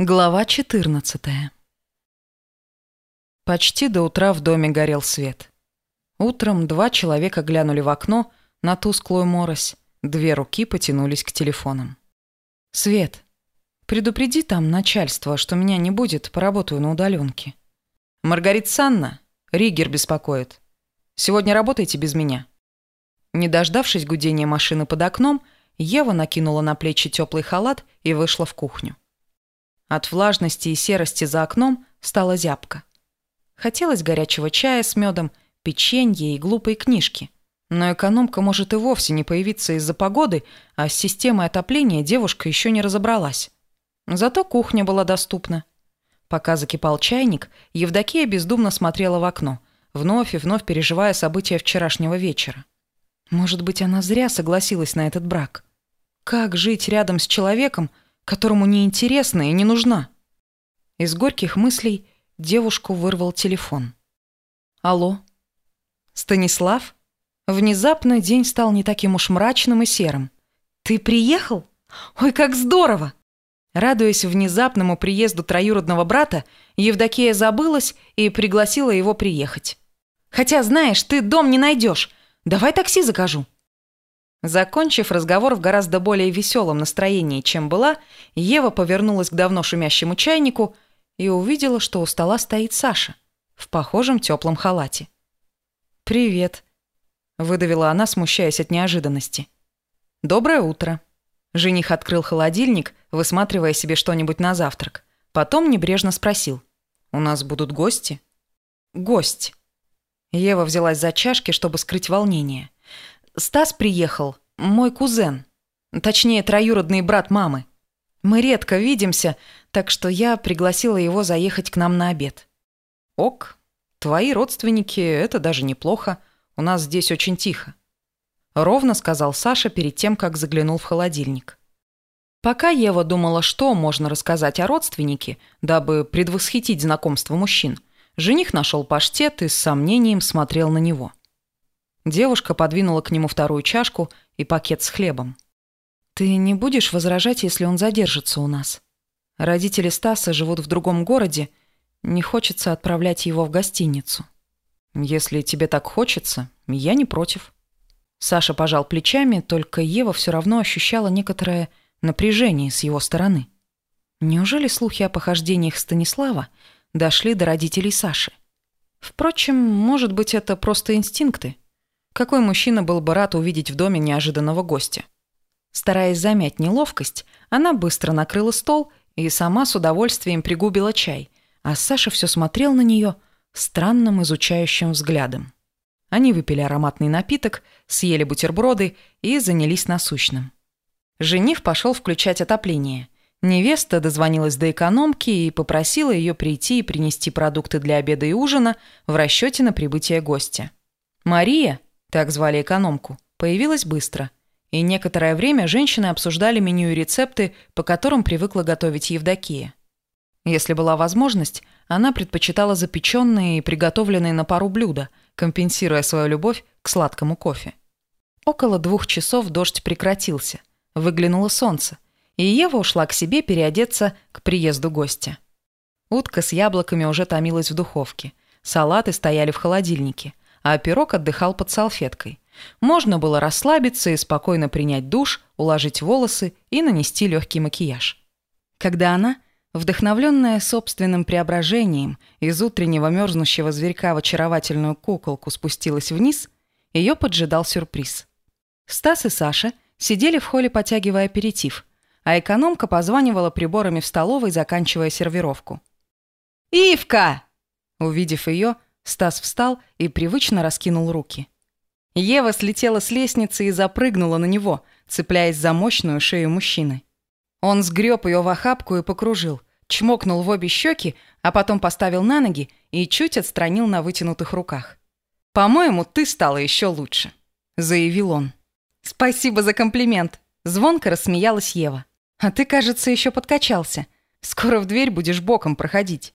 Глава 14. Почти до утра в доме горел свет. Утром два человека глянули в окно на тусклую морось, две руки потянулись к телефонам. «Свет, предупреди там начальство, что меня не будет, поработаю на удаленке. «Маргарита Санна, Ригер беспокоит. Сегодня работайте без меня». Не дождавшись гудения машины под окном, Ева накинула на плечи теплый халат и вышла в кухню. От влажности и серости за окном стало зябко. Хотелось горячего чая с медом, печенья и глупой книжки. Но экономка может и вовсе не появиться из-за погоды, а с системой отопления девушка еще не разобралась. Зато кухня была доступна. Пока закипал чайник, Евдокия бездумно смотрела в окно, вновь и вновь переживая события вчерашнего вечера. Может быть, она зря согласилась на этот брак. Как жить рядом с человеком, которому не интересна и не нужна. Из горьких мыслей девушку вырвал телефон. Алло. Станислав? Внезапно день стал не таким уж мрачным и серым. Ты приехал? Ой, как здорово! Радуясь внезапному приезду троюродного брата, Евдокия забылась и пригласила его приехать. «Хотя, знаешь, ты дом не найдешь. Давай такси закажу». Закончив разговор в гораздо более веселом настроении, чем была, Ева повернулась к давно шумящему чайнику и увидела, что у стола стоит Саша в похожем теплом халате. «Привет», — выдавила она, смущаясь от неожиданности. «Доброе утро». Жених открыл холодильник, высматривая себе что-нибудь на завтрак. Потом небрежно спросил. «У нас будут гости?» «Гость». Ева взялась за чашки, чтобы скрыть волнение. Стас приехал, мой кузен. Точнее, троюродный брат мамы. Мы редко видимся, так что я пригласила его заехать к нам на обед. Ок, твои родственники – это даже неплохо. У нас здесь очень тихо. Ровно сказал Саша перед тем, как заглянул в холодильник. Пока Ева думала, что можно рассказать о родственнике, дабы предвосхитить знакомство мужчин, жених нашел паштет и с сомнением смотрел на него – Девушка подвинула к нему вторую чашку и пакет с хлебом. «Ты не будешь возражать, если он задержится у нас? Родители Стаса живут в другом городе, не хочется отправлять его в гостиницу». «Если тебе так хочется, я не против». Саша пожал плечами, только Ева все равно ощущала некоторое напряжение с его стороны. Неужели слухи о похождениях Станислава дошли до родителей Саши? Впрочем, может быть, это просто инстинкты. Какой мужчина был бы рад увидеть в доме неожиданного гостя? Стараясь замять неловкость, она быстро накрыла стол и сама с удовольствием пригубила чай, а Саша все смотрел на нее странным изучающим взглядом. Они выпили ароматный напиток, съели бутерброды и занялись насущным. Жених пошел включать отопление. Невеста дозвонилась до экономки и попросила ее прийти и принести продукты для обеда и ужина в расчете на прибытие гостя. Мария, так звали экономку, появилась быстро. И некоторое время женщины обсуждали меню и рецепты, по которым привыкла готовить Евдокия. Если была возможность, она предпочитала запеченные и приготовленные на пару блюда, компенсируя свою любовь к сладкому кофе. Около двух часов дождь прекратился. Выглянуло солнце, и Ева ушла к себе переодеться к приезду гостя. Утка с яблоками уже томилась в духовке. Салаты стояли в холодильнике – а пирог отдыхал под салфеткой. Можно было расслабиться и спокойно принять душ, уложить волосы и нанести легкий макияж. Когда она, вдохновленная собственным преображением, из утреннего мерзнущего зверька в очаровательную куколку спустилась вниз, ее поджидал сюрприз. Стас и Саша сидели в холле, потягивая аперитив, а экономка позванивала приборами в столовой, заканчивая сервировку. «Ивка!» Увидев ее, Стас встал и привычно раскинул руки. Ева слетела с лестницы и запрыгнула на него, цепляясь за мощную шею мужчины. Он сгреб ее в охапку и покружил, чмокнул в обе щеки, а потом поставил на ноги и чуть отстранил на вытянутых руках. «По-моему, ты стала еще лучше», — заявил он. «Спасибо за комплимент», — звонко рассмеялась Ева. «А ты, кажется, еще подкачался. Скоро в дверь будешь боком проходить».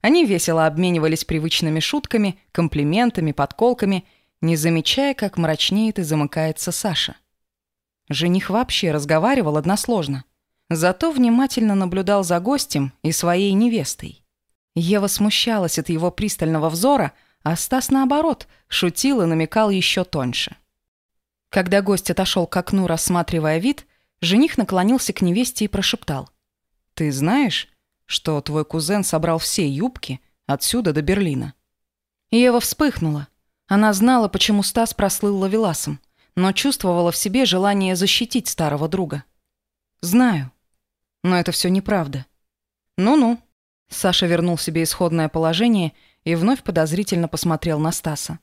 Они весело обменивались привычными шутками, комплиментами, подколками, не замечая, как мрачнеет и замыкается Саша. Жених вообще разговаривал односложно. зато внимательно наблюдал за гостем и своей невестой. Ева смущалась от его пристального взора, а Стас, наоборот, шутил и намекал еще тоньше. Когда гость отошел к окну, рассматривая вид, жених наклонился к невесте и прошептал. «Ты знаешь, что твой кузен собрал все юбки отсюда до Берлина?» Ева вспыхнула. Она знала, почему Стас прослыл ловеласом, но чувствовала в себе желание защитить старого друга. «Знаю. Но это все неправда». «Ну-ну». Саша вернул себе исходное положение и вновь подозрительно посмотрел на Стаса.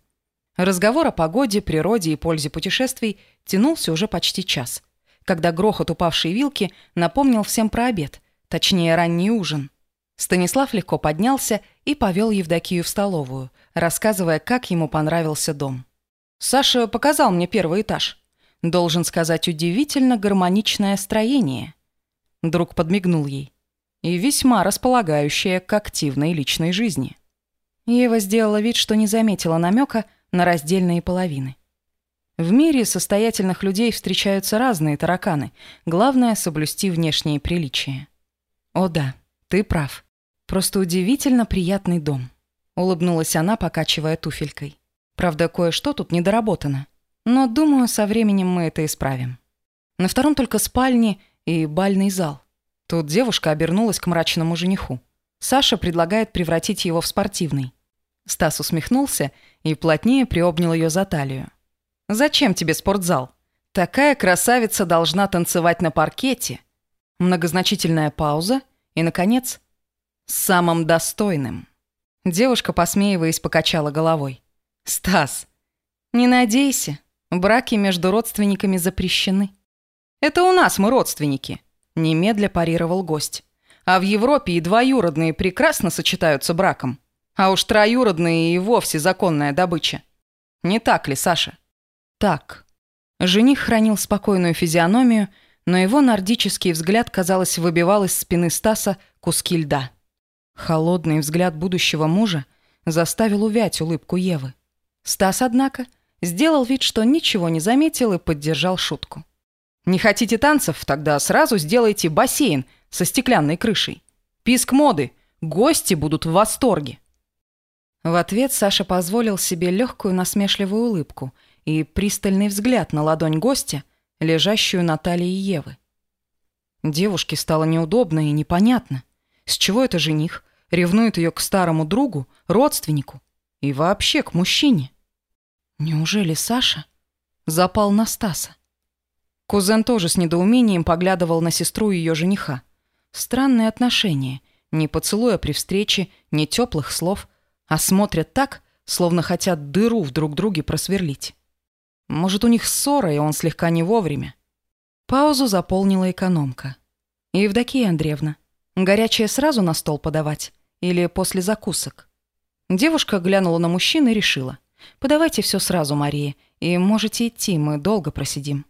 Разговор о погоде, природе и пользе путешествий тянулся уже почти час, когда грохот упавшей вилки напомнил всем про обед, точнее ранний ужин. Станислав легко поднялся и повел Евдокию в столовую, рассказывая, как ему понравился дом. «Саша показал мне первый этаж. Должен сказать, удивительно гармоничное строение». Друг подмигнул ей. «И весьма располагающее к активной личной жизни». Ева сделала вид, что не заметила намека на раздельные половины. В мире состоятельных людей встречаются разные тараканы. Главное — соблюсти внешние приличия. «О да, ты прав. Просто удивительно приятный дом», — улыбнулась она, покачивая туфелькой. «Правда, кое-что тут недоработано. Но, думаю, со временем мы это исправим. На втором только спальни и бальный зал. Тут девушка обернулась к мрачному жениху. Саша предлагает превратить его в спортивный. Стас усмехнулся и плотнее приобнял ее за талию. «Зачем тебе спортзал? Такая красавица должна танцевать на паркете». Многозначительная пауза и, наконец, «самым достойным». Девушка, посмеиваясь, покачала головой. «Стас, не надейся, браки между родственниками запрещены». «Это у нас мы родственники», — немедля парировал гость. «А в Европе и двоюродные прекрасно сочетаются браком». А уж троюродные и вовсе законная добыча. Не так ли, Саша? Так. Жених хранил спокойную физиономию, но его нордический взгляд, казалось, выбивал из спины Стаса куски льда. Холодный взгляд будущего мужа заставил увять улыбку Евы. Стас, однако, сделал вид, что ничего не заметил и поддержал шутку. «Не хотите танцев? Тогда сразу сделайте бассейн со стеклянной крышей. Писк моды. Гости будут в восторге». В ответ Саша позволил себе легкую насмешливую улыбку и пристальный взгляд на ладонь гостя, лежащую на талии Евы. Девушке стало неудобно и непонятно, с чего это жених ревнует ее к старому другу, родственнику и вообще к мужчине. Неужели Саша запал на Стаса? Кузен тоже с недоумением поглядывал на сестру ее жениха. Странные отношения, ни поцелуя при встрече, ни теплых слов – а смотрят так, словно хотят дыру в друг друге просверлить. Может, у них ссора, и он слегка не вовремя. Паузу заполнила экономка. «Евдокия Андреевна, горячее сразу на стол подавать или после закусок?» Девушка глянула на мужчину и решила. «Подавайте все сразу, Мария, и можете идти, мы долго просидим».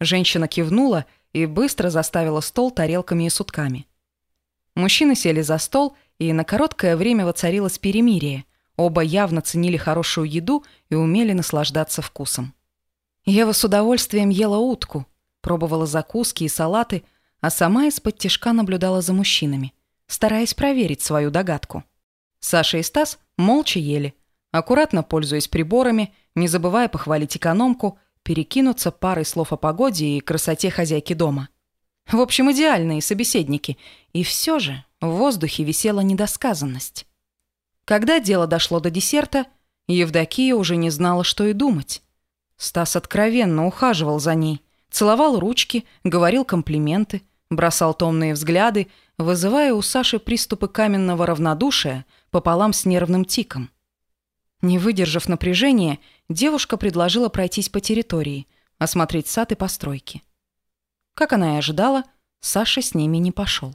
Женщина кивнула и быстро заставила стол тарелками и сутками. Мужчины сели за стол и на короткое время воцарилось перемирие. Оба явно ценили хорошую еду и умели наслаждаться вкусом. Ева с удовольствием ела утку, пробовала закуски и салаты, а сама из-под тишка наблюдала за мужчинами, стараясь проверить свою догадку. Саша и Стас молча ели, аккуратно пользуясь приборами, не забывая похвалить экономку, перекинуться парой слов о погоде и красоте хозяйки дома. В общем, идеальные собеседники. И все же в воздухе висела недосказанность. Когда дело дошло до десерта, Евдокия уже не знала, что и думать. Стас откровенно ухаживал за ней, целовал ручки, говорил комплименты, бросал томные взгляды, вызывая у Саши приступы каменного равнодушия пополам с нервным тиком. Не выдержав напряжения, девушка предложила пройтись по территории, осмотреть сад и постройки. Как она и ожидала, Саша с ними не пошел.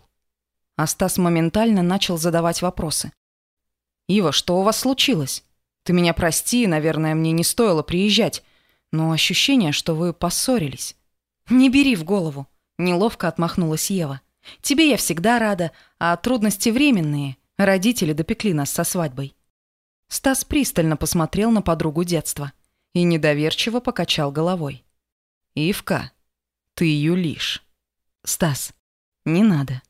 А Стас моментально начал задавать вопросы. «Ива, что у вас случилось? Ты меня прости, наверное, мне не стоило приезжать, но ощущение, что вы поссорились». «Не бери в голову», — неловко отмахнулась Ева. «Тебе я всегда рада, а трудности временные. Родители допекли нас со свадьбой». Стас пристально посмотрел на подругу детства и недоверчиво покачал головой. «Ивка, ты юлишь». «Стас, не надо».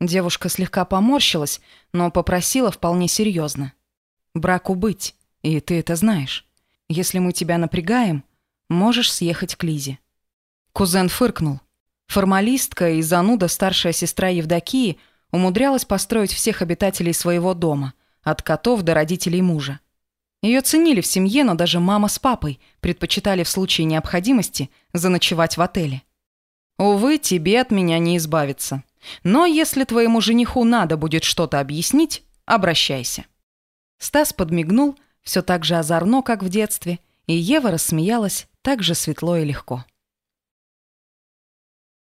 Девушка слегка поморщилась, но попросила вполне серьезно. «Браку быть, и ты это знаешь. Если мы тебя напрягаем, можешь съехать к Лизе». Кузен фыркнул. Формалистка и зануда старшая сестра Евдокии умудрялась построить всех обитателей своего дома, от котов до родителей мужа. Ее ценили в семье, но даже мама с папой предпочитали в случае необходимости заночевать в отеле. «Увы, тебе от меня не избавиться. Но если твоему жениху надо будет что-то объяснить, обращайся». Стас подмигнул, все так же озорно, как в детстве, и Ева рассмеялась так же светло и легко.